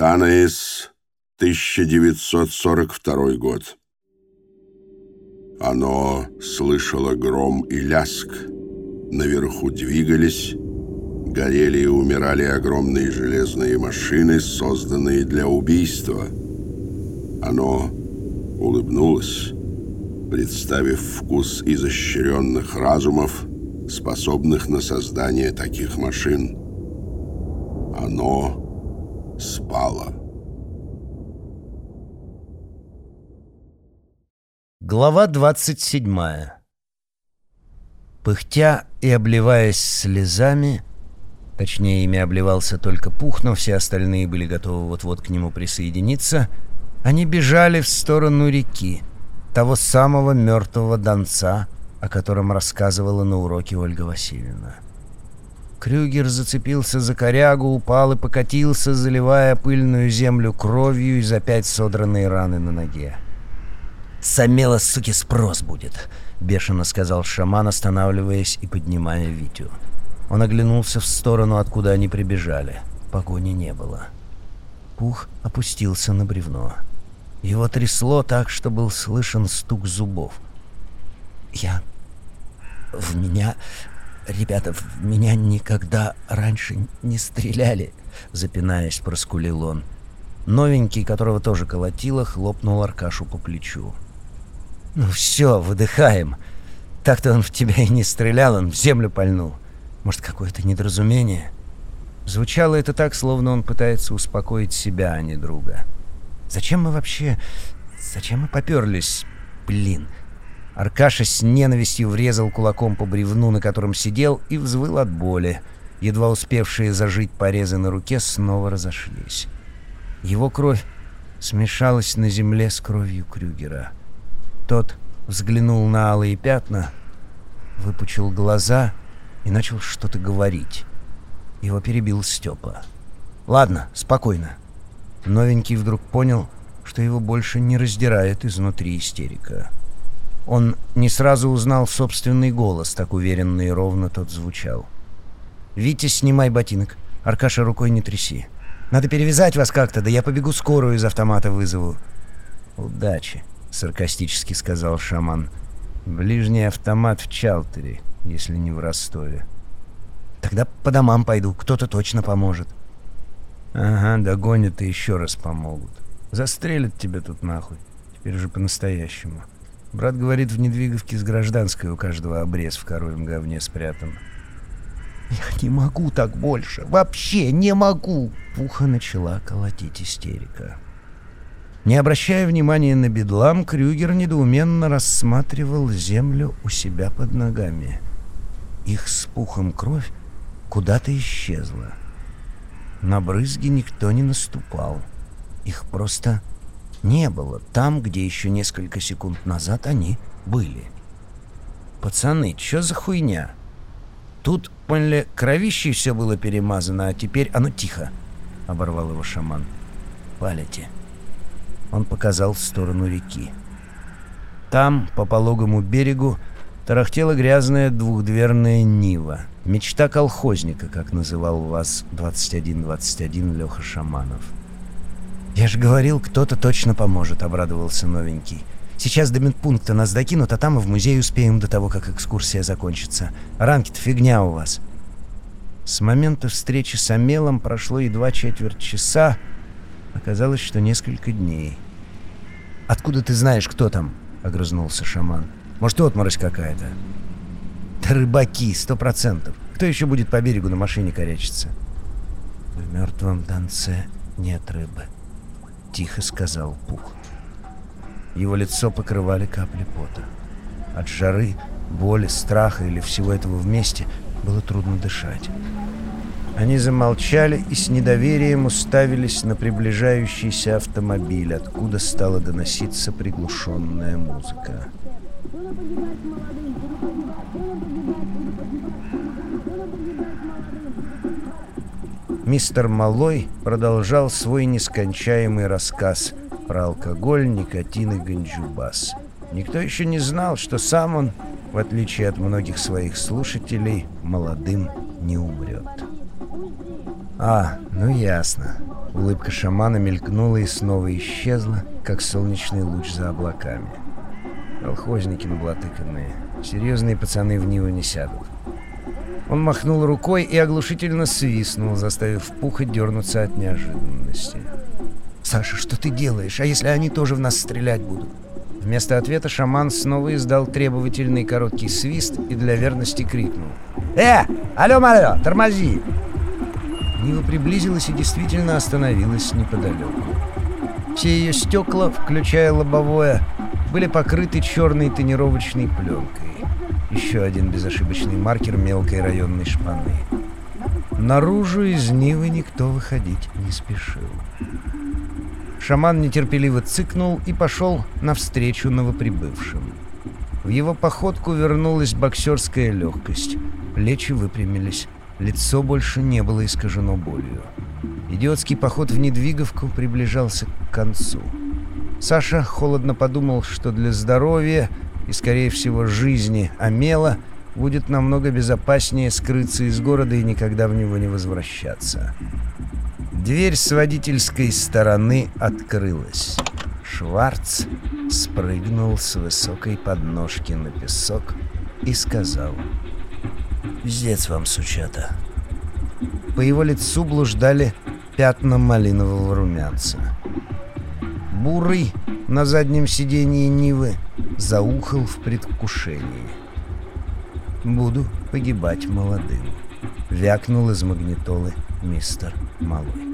Танаис, 1942 год. Оно слышало гром и ляск. Наверху двигались, горели и умирали огромные железные машины, созданные для убийства. Оно улыбнулось, представив вкус изощренных разумов, способных на создание таких машин. Оно спало. Глава 27 Пыхтя и обливаясь слезами, точнее, ими обливался только Пух, но все остальные были готовы вот-вот к нему присоединиться, они бежали в сторону реки, того самого мертвого донца, о котором рассказывала на уроке Ольга Васильевна. Крюгер зацепился за корягу, упал и покатился, заливая пыльную землю кровью из опять содранной раны на ноге. «Самела, суки, спрос будет», — бешено сказал шаман, останавливаясь и поднимая Витю. Он оглянулся в сторону, откуда они прибежали. Погони не было. Пух опустился на бревно. Его трясло так, что был слышен стук зубов. «Я... в меня... ребята, в меня никогда раньше не стреляли», — запинаясь, проскулил он. Новенький, которого тоже колотило, хлопнул Аркашу по плечу. «Ну все, выдыхаем. Так-то он в тебя и не стрелял, он в землю пальнул. Может, какое-то недоразумение?» Звучало это так, словно он пытается успокоить себя, а не друга. «Зачем мы вообще... Зачем мы поперлись? Блин!» Аркаша с ненавистью врезал кулаком по бревну, на котором сидел, и взвыл от боли. Едва успевшие зажить порезы на руке снова разошлись. Его кровь смешалась на земле с кровью Крюгера. Тот взглянул на алые пятна, выпучил глаза и начал что-то говорить. Его перебил Степа. «Ладно, спокойно». Новенький вдруг понял, что его больше не раздирает изнутри истерика. Он не сразу узнал собственный голос, так уверенно и ровно тот звучал. «Витя, снимай ботинок. Аркаша, рукой не тряси. Надо перевязать вас как-то, да я побегу скорую из автомата вызову». «Удачи», — саркастически сказал шаман. «Ближний автомат в Чалтере, если не в Ростове». «Тогда по домам пойду, кто-то точно поможет». «Ага, догонят и еще раз помогут. Застрелят тебя тут нахуй. Теперь уже по-настоящему. Брат говорит, в недвиговке с гражданской у каждого обрез в коровьем говне спрятан». «Я не могу так больше! Вообще не могу!» Пуха начала колотить истерика. Не обращая внимания на бедлам, Крюгер недоуменно рассматривал землю у себя под ногами. Их с пухом кровь куда-то исчезла. На брызги никто не наступал. Их просто не было там, где еще несколько секунд назад они были. «Пацаны, что за хуйня? Тут, поняли, кровищей все было перемазано, а теперь оно тихо», — оборвал его шаман. «Валите». Он показал в сторону реки. Там, по пологому берегу, тарахтела грязная двухдверная Нива. Мечта колхозника, как называл вас 2121 Леха Шаманов. «Я же говорил, кто-то точно поможет», — обрадовался новенький. «Сейчас до медпункта нас докинут, а там и в музей успеем до того, как экскурсия закончится. Ранки-то фигня у вас». С момента встречи с Амелом прошло едва четверть часа, Оказалось, что несколько дней. «Откуда ты знаешь, кто там?» — огрызнулся шаман. «Может, отморозь какая-то?» «Да рыбаки, сто процентов. Кто еще будет по берегу на машине корячиться?» «В мертвом танце нет рыбы», — тихо сказал Пух. Его лицо покрывали капли пота. От жары, боли, страха или всего этого вместе было трудно дышать. Они замолчали и с недоверием уставились на приближающийся автомобиль, откуда стала доноситься приглушенная музыка. Мистер Малой продолжал свой нескончаемый рассказ про алкоголь, никотин и ганджубас. Никто еще не знал, что сам он, в отличие от многих своих слушателей, молодым не умрет. «А, ну ясно. Улыбка шамана мелькнула и снова исчезла, как солнечный луч за облаками. Колхозники наблатыканные. Серьезные пацаны в Ниву не сядут. Он махнул рукой и оглушительно свистнул, заставив Пуха дернуться от неожиданности. «Саша, что ты делаешь? А если они тоже в нас стрелять будут?» Вместо ответа шаман снова издал требовательный короткий свист и для верности крикнул. «Э! Алло-малё! Тормози!» Нива приблизилась и действительно остановилась неподалеку. Все ее стекла, включая лобовое, были покрыты черной тонировочной пленкой. Еще один безошибочный маркер мелкой районной шпаны. Наружу из Нивы никто выходить не спешил. Шаман нетерпеливо цыкнул и пошел навстречу новоприбывшим. В его походку вернулась боксерская легкость. Плечи выпрямились. Лицо больше не было искажено болью. Идиотский поход в Недвиговку приближался к концу. Саша холодно подумал, что для здоровья и, скорее всего, жизни Амела будет намного безопаснее скрыться из города и никогда в него не возвращаться. Дверь с водительской стороны открылась. Шварц спрыгнул с высокой подножки на песок и сказал «Пиздец вам, сучата». По его лицу блуждали пятна малинового румянца. Бурый на заднем сидении Нивы заухал в предвкушении. «Буду погибать молодым», — вякнул из магнитолы мистер Малой.